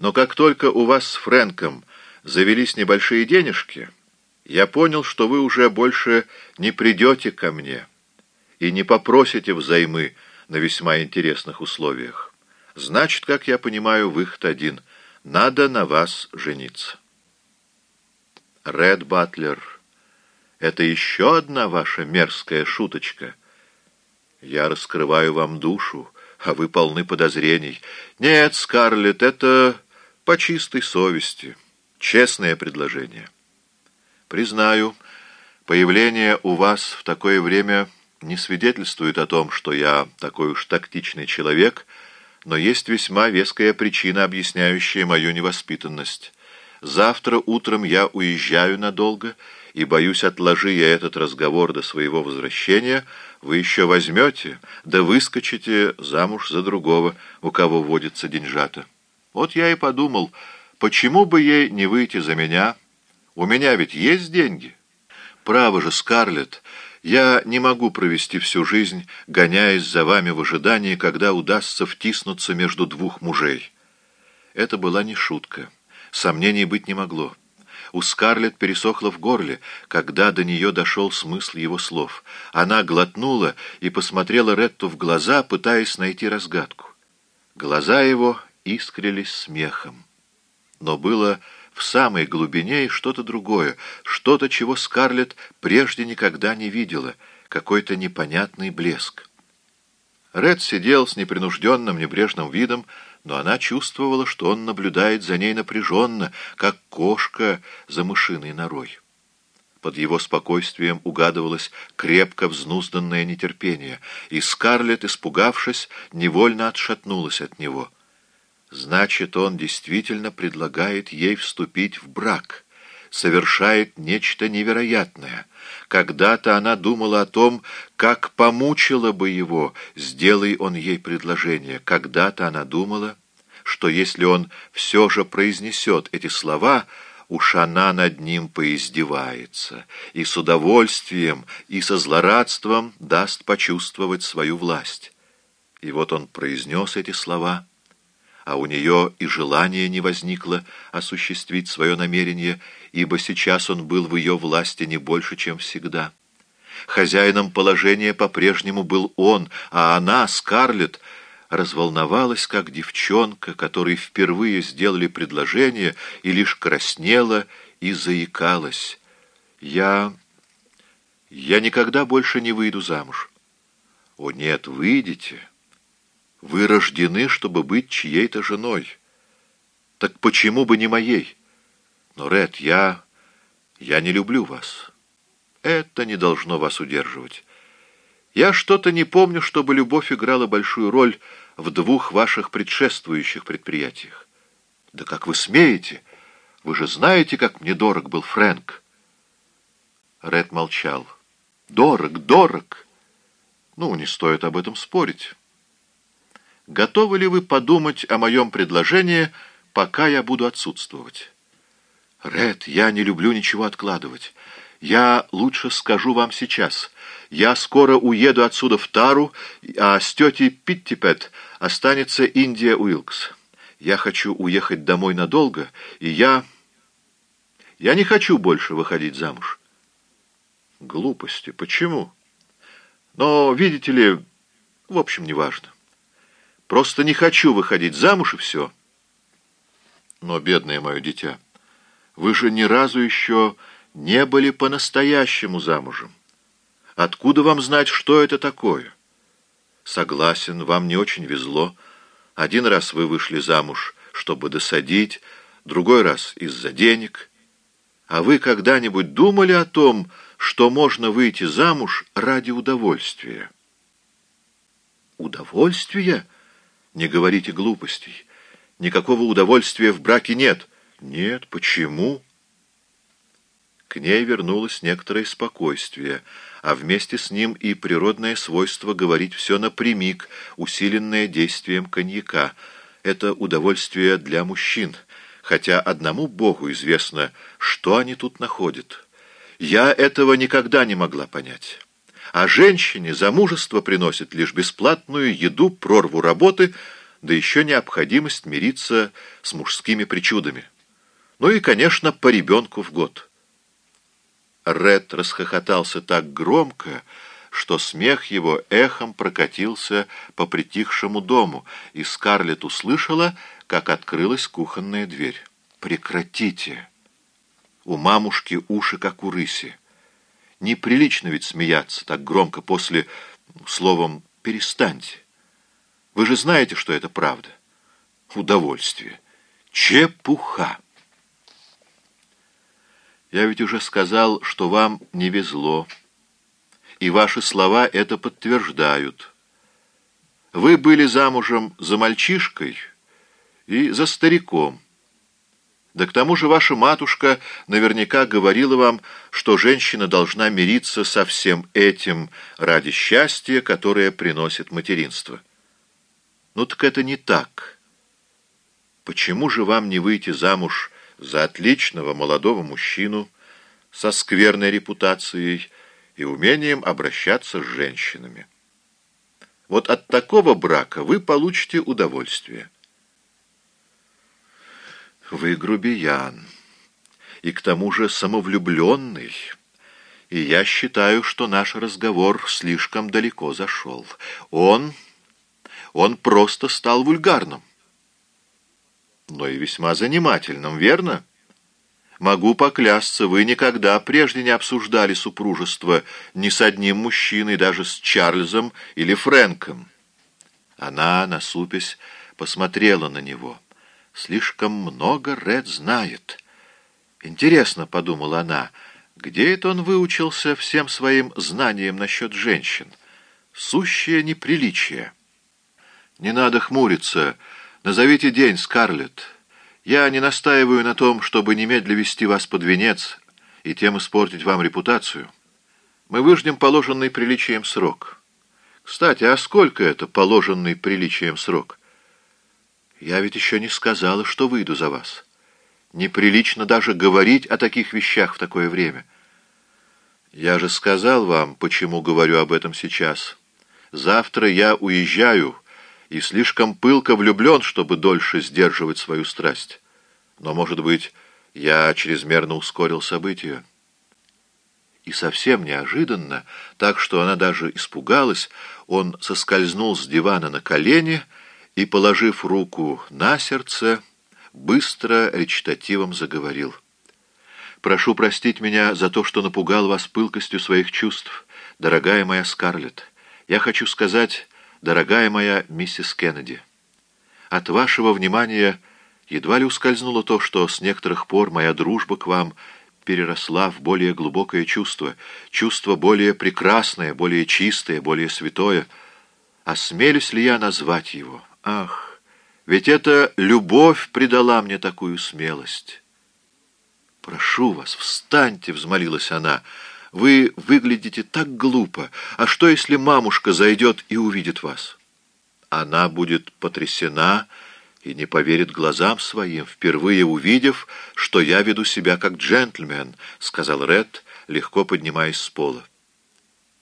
Но как только у вас с Фрэнком завелись небольшие денежки, я понял, что вы уже больше не придете ко мне и не попросите взаймы на весьма интересных условиях. Значит, как я понимаю, выход один. Надо на вас жениться. Ред Батлер, это еще одна ваша мерзкая шуточка. Я раскрываю вам душу, а вы полны подозрений. Нет, Скарлетт, это по чистой совести. Честное предложение. Признаю, появление у вас в такое время не свидетельствует о том, что я такой уж тактичный человек, но есть весьма веская причина, объясняющая мою невоспитанность. Завтра утром я уезжаю надолго, и, боюсь, отложи я этот разговор до своего возвращения, вы еще возьмете, да выскочите замуж за другого, у кого водится деньжата. Вот я и подумал, почему бы ей не выйти за меня, у меня ведь есть деньги. Право же, Скарлетт, я не могу провести всю жизнь, гоняясь за вами в ожидании, когда удастся втиснуться между двух мужей. Это была не шутка. Сомнений быть не могло. У Скарлетт пересохло в горле, когда до нее дошел смысл его слов. Она глотнула и посмотрела Ретту в глаза, пытаясь найти разгадку. Глаза его искрились смехом. Но было в самой глубине и что-то другое, что-то, чего Скарлетт прежде никогда не видела, какой-то непонятный блеск. Ред сидел с непринужденным, небрежным видом, но она чувствовала, что он наблюдает за ней напряженно, как кошка за мышиной норой. Под его спокойствием угадывалось крепко взнузданное нетерпение, и Скарлетт, испугавшись, невольно отшатнулась от него — Значит, он действительно предлагает ей вступить в брак, совершает нечто невероятное. Когда-то она думала о том, как помучила бы его, сделай он ей предложение. Когда-то она думала, что если он все же произнесет эти слова, уж она над ним поиздевается, и с удовольствием, и со злорадством даст почувствовать свою власть. И вот он произнес эти слова — а у нее и желания не возникло осуществить свое намерение, ибо сейчас он был в ее власти не больше, чем всегда. Хозяином положения по-прежнему был он, а она, Скарлетт, разволновалась, как девчонка, которой впервые сделали предложение, и лишь краснела и заикалась. «Я... я никогда больше не выйду замуж». «О нет, выйдете». Вы рождены, чтобы быть чьей-то женой. Так почему бы не моей? Но, Ред, я... я не люблю вас. Это не должно вас удерживать. Я что-то не помню, чтобы любовь играла большую роль в двух ваших предшествующих предприятиях. Да как вы смеете? Вы же знаете, как мне дорог был Фрэнк. Ред молчал. Дорог, дорог. Ну, не стоит об этом спорить. Готовы ли вы подумать о моем предложении, пока я буду отсутствовать? Ред, я не люблю ничего откладывать. Я лучше скажу вам сейчас. Я скоро уеду отсюда в Тару, а с тетей Питтипет останется Индия Уилкс. Я хочу уехать домой надолго, и я... Я не хочу больше выходить замуж. Глупости. Почему? Но, видите ли, в общем, неважно. Просто не хочу выходить замуж, и все. Но, бедное мое дитя, вы же ни разу еще не были по-настоящему замужем. Откуда вам знать, что это такое? Согласен, вам не очень везло. Один раз вы вышли замуж, чтобы досадить, другой раз из-за денег. А вы когда-нибудь думали о том, что можно выйти замуж ради удовольствия? Удовольствия? Не говорите глупостей. Никакого удовольствия в браке нет. Нет, почему? К ней вернулось некоторое спокойствие, а вместе с ним и природное свойство говорить все напрямик, усиленное действием коньяка. Это удовольствие для мужчин, хотя одному Богу известно, что они тут находят. Я этого никогда не могла понять а женщине замужество приносит лишь бесплатную еду, прорву работы, да еще необходимость мириться с мужскими причудами. Ну и, конечно, по ребенку в год. Ред расхохотался так громко, что смех его эхом прокатился по притихшему дому, и Скарлетт услышала, как открылась кухонная дверь. «Прекратите!» У мамушки уши, как у рыси. Неприлично ведь смеяться так громко после, словом, «перестаньте». Вы же знаете, что это правда. Удовольствие. Чепуха. Я ведь уже сказал, что вам не везло, и ваши слова это подтверждают. Вы были замужем за мальчишкой и за стариком. Да к тому же ваша матушка наверняка говорила вам, что женщина должна мириться со всем этим ради счастья, которое приносит материнство. Ну так это не так. Почему же вам не выйти замуж за отличного молодого мужчину со скверной репутацией и умением обращаться с женщинами. Вот от такого брака вы получите удовольствие. Вы грубиян, и к тому же самовлюбленный, и я считаю, что наш разговор слишком далеко зашел. Он... он просто стал вульгарным но и весьма занимательным, верно? Могу поклясться, вы никогда прежде не обсуждали супружество ни с одним мужчиной, даже с Чарльзом или Фрэнком. Она, насупясь, посмотрела на него. Слишком много Ред знает. Интересно, — подумала она, — где это он выучился всем своим знаниям насчет женщин? Сущее неприличие. Не надо хмуриться, — Назовите день, Скарлетт. Я не настаиваю на том, чтобы немедля вести вас под венец и тем испортить вам репутацию. Мы выждем положенный приличием срок. Кстати, а сколько это положенный приличием срок? Я ведь еще не сказала, что выйду за вас. Неприлично даже говорить о таких вещах в такое время. Я же сказал вам, почему говорю об этом сейчас. Завтра я уезжаю и слишком пылко влюблен, чтобы дольше сдерживать свою страсть. Но, может быть, я чрезмерно ускорил события. И совсем неожиданно, так что она даже испугалась, он соскользнул с дивана на колени и, положив руку на сердце, быстро речитативом заговорил. «Прошу простить меня за то, что напугал вас пылкостью своих чувств, дорогая моя Скарлетт. Я хочу сказать, дорогая моя миссис Кеннеди, от вашего внимания едва ли ускользнуло то, что с некоторых пор моя дружба к вам переросла в более глубокое чувство, чувство более прекрасное, более чистое, более святое. Осмелюсь ли я назвать его? Ах, ведь это любовь придала мне такую смелость. «Прошу вас, встаньте!» — взмолилась она — вы выглядите так глупо. А что, если мамушка зайдет и увидит вас? Она будет потрясена и не поверит глазам своим, впервые увидев, что я веду себя как джентльмен, — сказал Ред, легко поднимаясь с пола.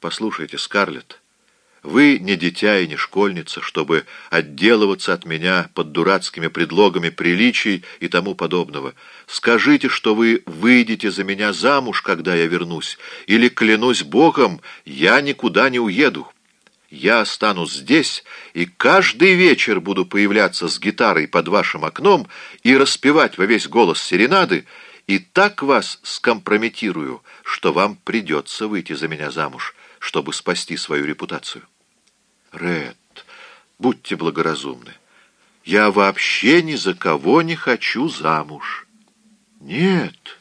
Послушайте, Скарлетт, вы не дитя и не школьница, чтобы отделываться от меня под дурацкими предлогами приличий и тому подобного. Скажите, что вы выйдете за меня замуж, когда я вернусь, или, клянусь Богом, я никуда не уеду. Я останусь здесь и каждый вечер буду появляться с гитарой под вашим окном и распевать во весь голос серенады, и так вас скомпрометирую, что вам придется выйти за меня замуж, чтобы спасти свою репутацию. Ред, будьте благоразумны. Я вообще ни за кого не хочу замуж. Нет,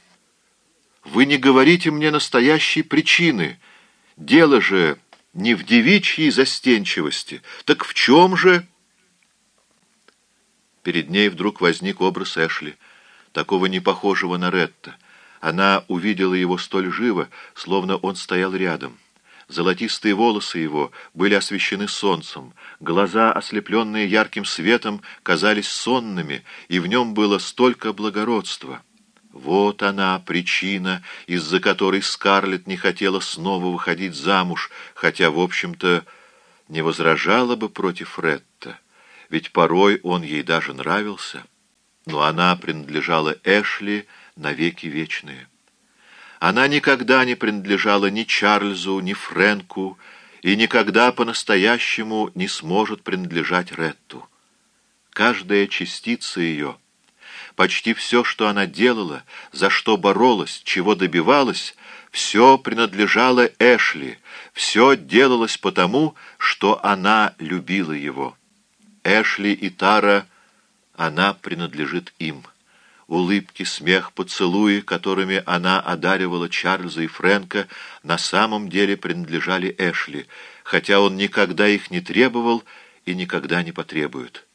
вы не говорите мне настоящей причины. Дело же не в девичьей застенчивости. Так в чем же... Перед ней вдруг возник образ Эшли, такого не похожего на Ретта. Она увидела его столь живо, словно он стоял рядом. Золотистые волосы его были освещены солнцем, глаза, ослепленные ярким светом, казались сонными, и в нем было столько благородства. Вот она, причина, из-за которой Скарлетт не хотела снова выходить замуж, хотя, в общем-то, не возражала бы против Ретта. ведь порой он ей даже нравился. Но она принадлежала Эшли навеки вечные. Она никогда не принадлежала ни Чарльзу, ни Фрэнку, и никогда по-настоящему не сможет принадлежать Ретту. Каждая частица ее, почти все, что она делала, за что боролась, чего добивалась, все принадлежало Эшли, все делалось потому, что она любила его. Эшли и Тара, она принадлежит им. Улыбки, смех, поцелуи, которыми она одаривала Чарльза и Фрэнка, на самом деле принадлежали Эшли, хотя он никогда их не требовал и никогда не потребует.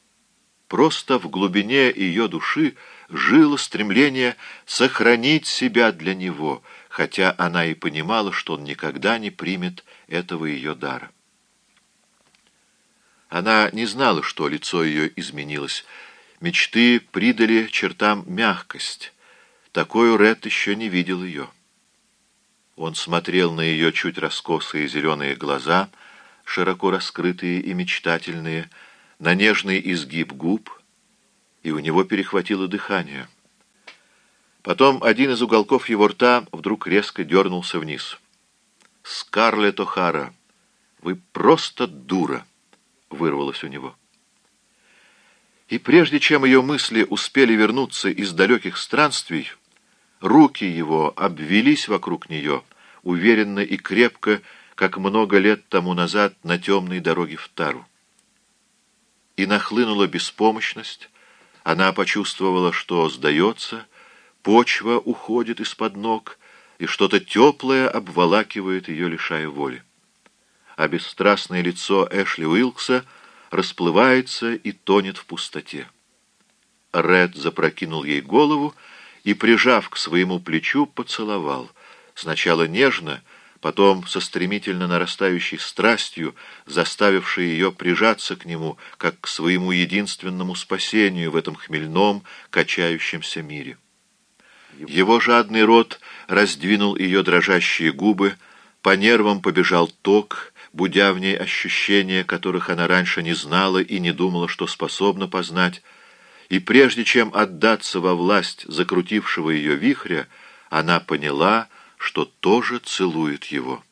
Просто в глубине ее души жило стремление сохранить себя для него, хотя она и понимала, что он никогда не примет этого ее дара. Она не знала, что лицо ее изменилось, Мечты придали чертам мягкость. Такую Ред еще не видел ее. Он смотрел на ее чуть раскосые зеленые глаза, широко раскрытые и мечтательные, на нежный изгиб губ, и у него перехватило дыхание. Потом один из уголков его рта вдруг резко дернулся вниз. «Скарлетт О'Хара, вы просто дура!» — вырвалось у него. И прежде чем ее мысли успели вернуться из далеких странствий, руки его обвелись вокруг нее, уверенно и крепко, как много лет тому назад на темной дороге в Тару. И нахлынула беспомощность, она почувствовала, что сдается, почва уходит из-под ног, и что-то теплое обволакивает ее, лишая воли. А бесстрастное лицо Эшли Уилкса — расплывается и тонет в пустоте. Ред запрокинул ей голову и, прижав к своему плечу, поцеловал. Сначала нежно, потом со стремительно нарастающей страстью, заставившей ее прижаться к нему, как к своему единственному спасению в этом хмельном, качающемся мире. Его жадный рот раздвинул ее дрожащие губы, по нервам побежал ток, будя в ней ощущения, которых она раньше не знала и не думала, что способна познать, и прежде чем отдаться во власть закрутившего ее вихря, она поняла, что тоже целует его.